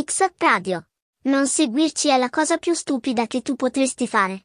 X Radio. Non seguirci è la cosa più stupida che tu potresti fare.